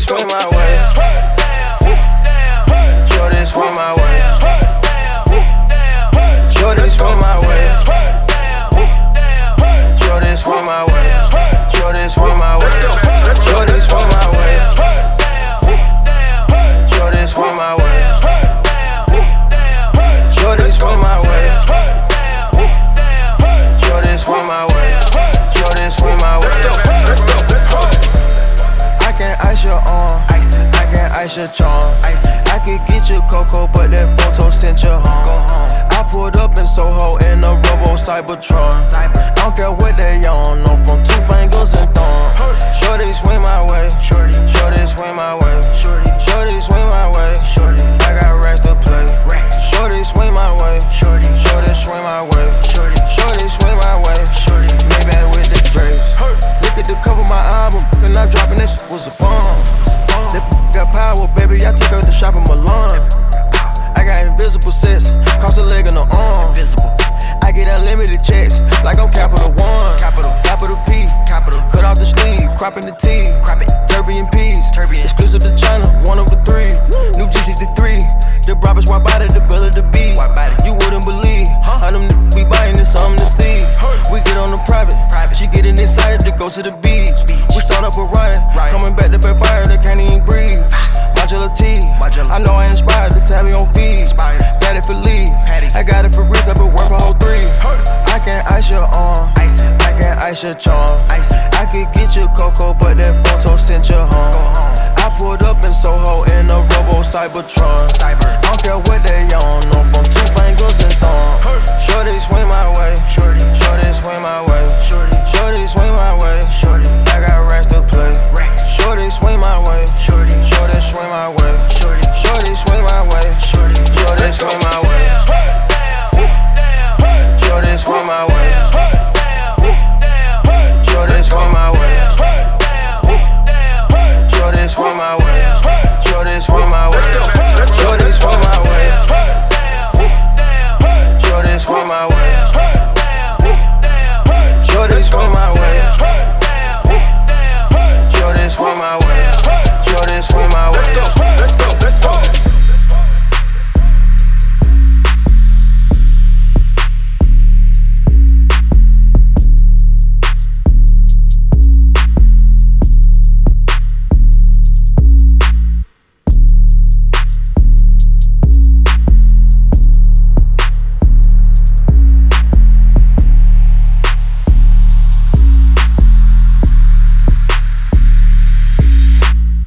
always swing my way. Aisha Chong. I could get you cocoa, but that photo sent you home. I pulled up in Soho in a Robo Cybertron. I don't care what they on, no, from two fingers and thorn. Shorty swing my way, shorty, shorty swing my way, shorty, shorty swing my way, shorty. I got racks to play, Shorty swing my way, shorty, shorty swing my way, shorty, shorty swing my way, shorty. Maybe with the drapes. Look at the cover of my album, and I dropping that shit was a bomb. Baby, I take her to shop in Milan. I got invisible sets, cost a leg and an arm. Invisible. I get unlimited checks, like I'm Capital One. Capital, capital P, capital. Cut off the sleeve, cropping the T, crop it. Turby and peas, Turby. Exclusive to China, one of the three. Woo. New G63, the Roberts why body, the Bell of the B. You wouldn't believe huh? how them be buying this, something to see. Hey. We get on the private, private. She getting excited to go to the beach. I got it for real, I work for whole three. I can't ice your arm, I can't ice your charm. I can get you from my